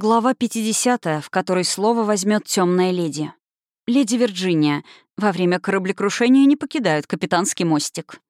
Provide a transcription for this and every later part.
Глава 50, в которой слово возьмет темная леди. Леди Вирджиния во время кораблекрушения не покидают капитанский мостик.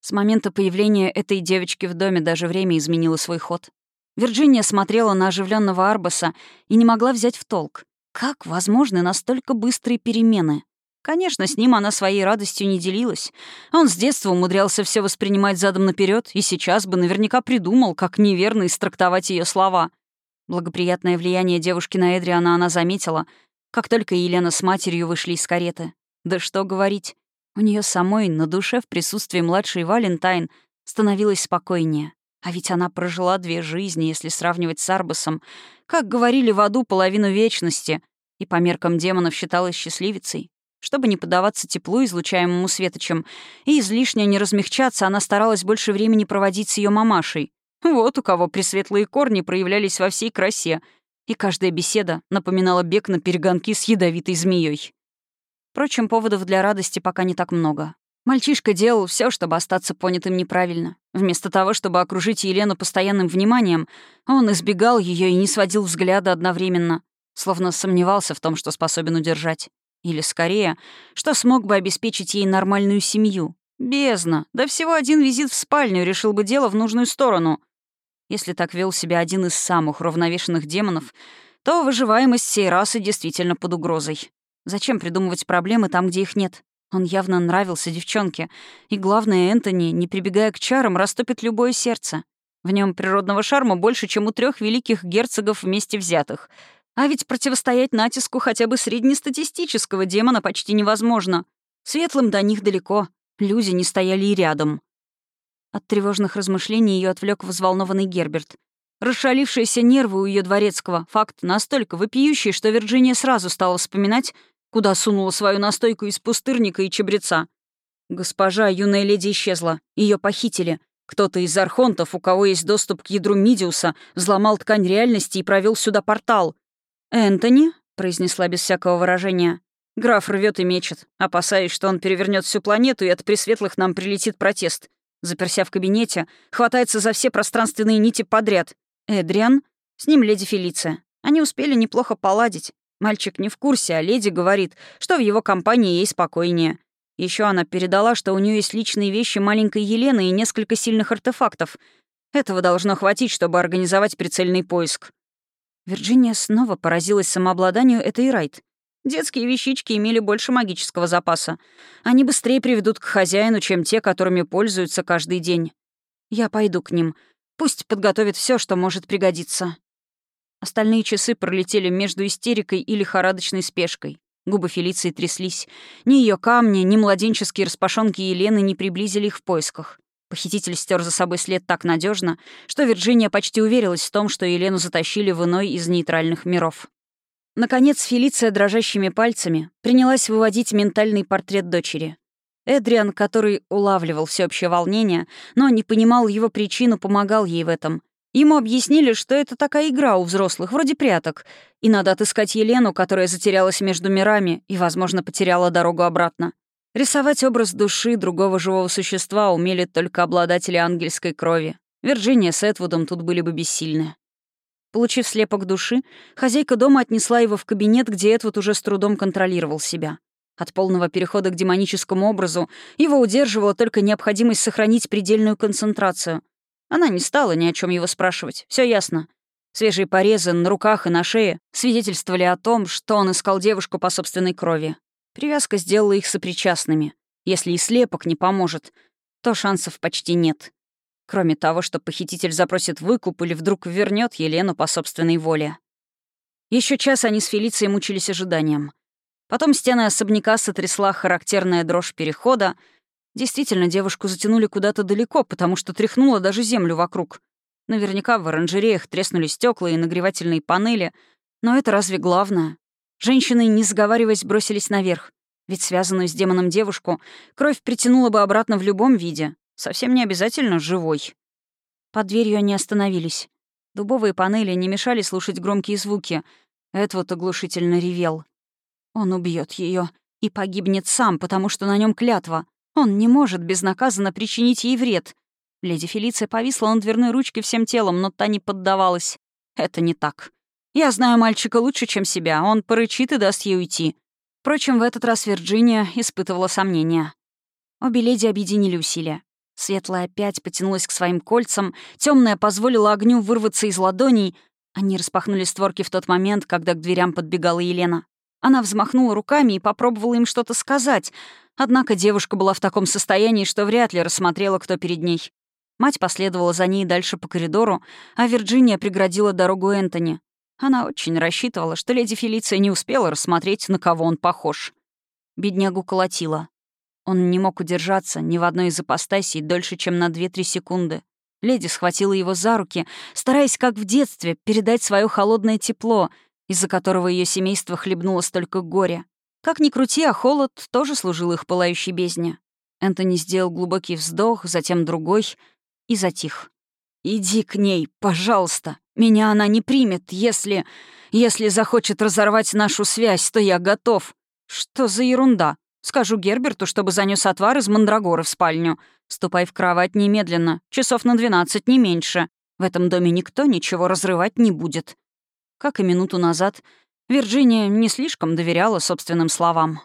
С момента появления этой девочки в доме даже время изменило свой ход. Вирджиния смотрела на оживленного Арбаса и не могла взять в толк. Как возможны настолько быстрые перемены? Конечно, с ним она своей радостью не делилась. Он с детства умудрялся все воспринимать задом наперед, и сейчас бы наверняка придумал, как неверно истрактовать ее слова — Благоприятное влияние девушки на Эдриана она заметила, как только Елена с матерью вышли из кареты. Да что говорить, у нее самой на душе в присутствии младшей Валентайн становилось спокойнее. А ведь она прожила две жизни, если сравнивать с Арбасом. Как говорили в аду, половину вечности. И по меркам демонов считалась счастливицей. Чтобы не поддаваться теплу, излучаемому светочем, и излишне не размягчаться, она старалась больше времени проводить с ее мамашей. Вот у кого пресветлые корни проявлялись во всей красе, и каждая беседа напоминала бег на перегонки с ядовитой змеей. Впрочем, поводов для радости пока не так много. Мальчишка делал все, чтобы остаться понятым неправильно. Вместо того, чтобы окружить Елену постоянным вниманием, он избегал ее и не сводил взгляда одновременно, словно сомневался в том, что способен удержать. Или, скорее, что смог бы обеспечить ей нормальную семью. Бездна. Да всего один визит в спальню решил бы дело в нужную сторону. Если так вел себя один из самых равновешенных демонов, то выживаемость всей расы действительно под угрозой. Зачем придумывать проблемы там, где их нет? Он явно нравился девчонке. И главное, Энтони, не прибегая к чарам, растопит любое сердце. В нем природного шарма больше, чем у трех великих герцогов вместе взятых. А ведь противостоять натиску хотя бы среднестатистического демона почти невозможно. Светлым до них далеко. Люди не стояли и рядом. От тревожных размышлений ее отвлек взволнованный Герберт. Расшалившиеся нервы у ее дворецкого, факт настолько вопиющий, что Вирджиния сразу стала вспоминать, куда сунула свою настойку из пустырника и чебреца. Госпожа, юная леди, исчезла. Ее похитили. Кто-то из архонтов, у кого есть доступ к ядру Мидиуса, взломал ткань реальности и провел сюда портал. «Энтони?» — произнесла без всякого выражения. Граф рвет и мечет, опасаясь, что он перевернет всю планету, и от пресветлых нам прилетит протест. Заперся в кабинете, хватается за все пространственные нити подряд. Эдриан, с ним леди Фелиция. Они успели неплохо поладить. Мальчик не в курсе, а леди говорит, что в его компании ей спокойнее. Еще она передала, что у нее есть личные вещи маленькой Елены и несколько сильных артефактов. Этого должно хватить, чтобы организовать прицельный поиск. Вирджиния снова поразилась самообладанию этой Райт. Детские вещички имели больше магического запаса. Они быстрее приведут к хозяину, чем те, которыми пользуются каждый день. Я пойду к ним. Пусть подготовят все, что может пригодиться. Остальные часы пролетели между истерикой и лихорадочной спешкой. Губы Фелиции тряслись. Ни ее камни, ни младенческие распашонки Елены не приблизили их в поисках. Похититель стер за собой след так надежно, что Вирджиния почти уверилась в том, что Елену затащили в иной из нейтральных миров. Наконец, Фелиция дрожащими пальцами принялась выводить ментальный портрет дочери. Эдриан, который улавливал всеобщее волнение, но не понимал его причину, помогал ей в этом. Ему объяснили, что это такая игра у взрослых, вроде пряток, и надо отыскать Елену, которая затерялась между мирами и, возможно, потеряла дорогу обратно. Рисовать образ души другого живого существа умели только обладатели ангельской крови. Вирджиния с Эдвудом тут были бы бессильны. Получив слепок души, хозяйка дома отнесла его в кабинет, где Эдвуд уже с трудом контролировал себя. От полного перехода к демоническому образу его удерживала только необходимость сохранить предельную концентрацию. Она не стала ни о чем его спрашивать, все ясно. Свежие порезы на руках и на шее свидетельствовали о том, что он искал девушку по собственной крови. Привязка сделала их сопричастными. Если и слепок не поможет, то шансов почти нет. Кроме того, что похититель запросит выкуп или вдруг вернет Елену по собственной воле. Еще час они с Фелицией мучились ожиданием. Потом стены особняка сотрясла характерная дрожь перехода. Действительно, девушку затянули куда-то далеко, потому что тряхнула даже землю вокруг. Наверняка в оранжереях треснули стекла и нагревательные панели. Но это разве главное? Женщины, не сговариваясь, бросились наверх. Ведь связанную с демоном девушку кровь притянула бы обратно в любом виде, Совсем не обязательно живой. Под дверью они остановились. Дубовые панели не мешали слушать громкие звуки. Эдвуд оглушительно ревел. Он убьет ее и погибнет сам, потому что на нем клятва. Он не может безнаказанно причинить ей вред. Леди Фелиция повисла на дверной ручке всем телом, но та не поддавалась. Это не так. Я знаю мальчика лучше, чем себя. Он порычит и даст ей уйти. Впрочем, в этот раз Вирджиния испытывала сомнения. Обе леди объединили усилия. Светлая опять потянулась к своим кольцам, темная позволила огню вырваться из ладоней. Они распахнули створки в тот момент, когда к дверям подбегала Елена. Она взмахнула руками и попробовала им что-то сказать, однако девушка была в таком состоянии, что вряд ли рассмотрела, кто перед ней. Мать последовала за ней дальше по коридору, а Вирджиния преградила дорогу Энтони. Она очень рассчитывала, что леди Фелиция не успела рассмотреть, на кого он похож. Беднягу колотила. Он не мог удержаться ни в одной из апостасий дольше, чем на 2-3 секунды. Леди схватила его за руки, стараясь, как в детстве, передать свое холодное тепло, из-за которого ее семейство хлебнуло столько горя. Как ни крути, а холод тоже служил их пылающей бездне. Энтони сделал глубокий вздох, затем другой и затих. «Иди к ней, пожалуйста. Меня она не примет, если... Если захочет разорвать нашу связь, то я готов». «Что за ерунда?» Скажу Герберту, чтобы занес отвар из мандрагоры в спальню. Ступай в кровать немедленно, часов на двенадцать, не меньше. В этом доме никто ничего разрывать не будет». Как и минуту назад, Вирджиния не слишком доверяла собственным словам.